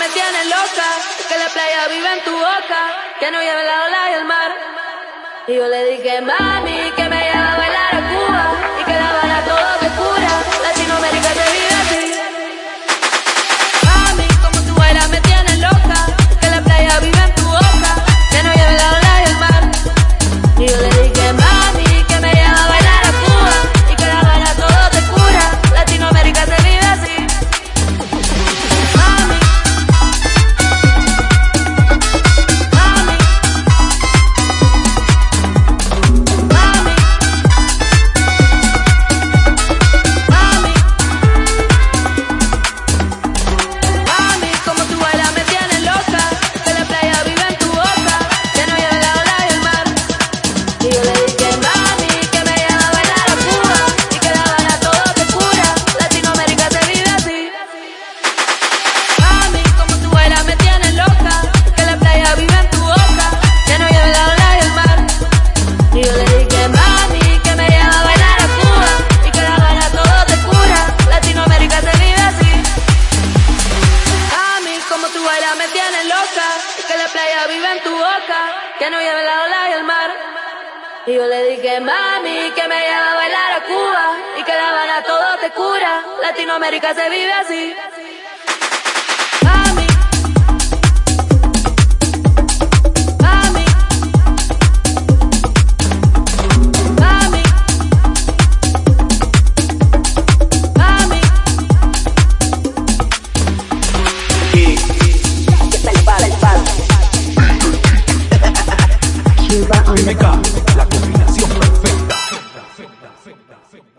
me tienes loca, que la playa vive en tu boca, que no lleve la ola y mar. Y yo le dije, mami, que me lleva a bailar loca, es que la playa vive en tu boca, que no lleve la ola y el mar. Y yo le dije, mami, que me lleva a bailar a Cuba, y que la Habana todo te cura, Latinoamérica se vive así.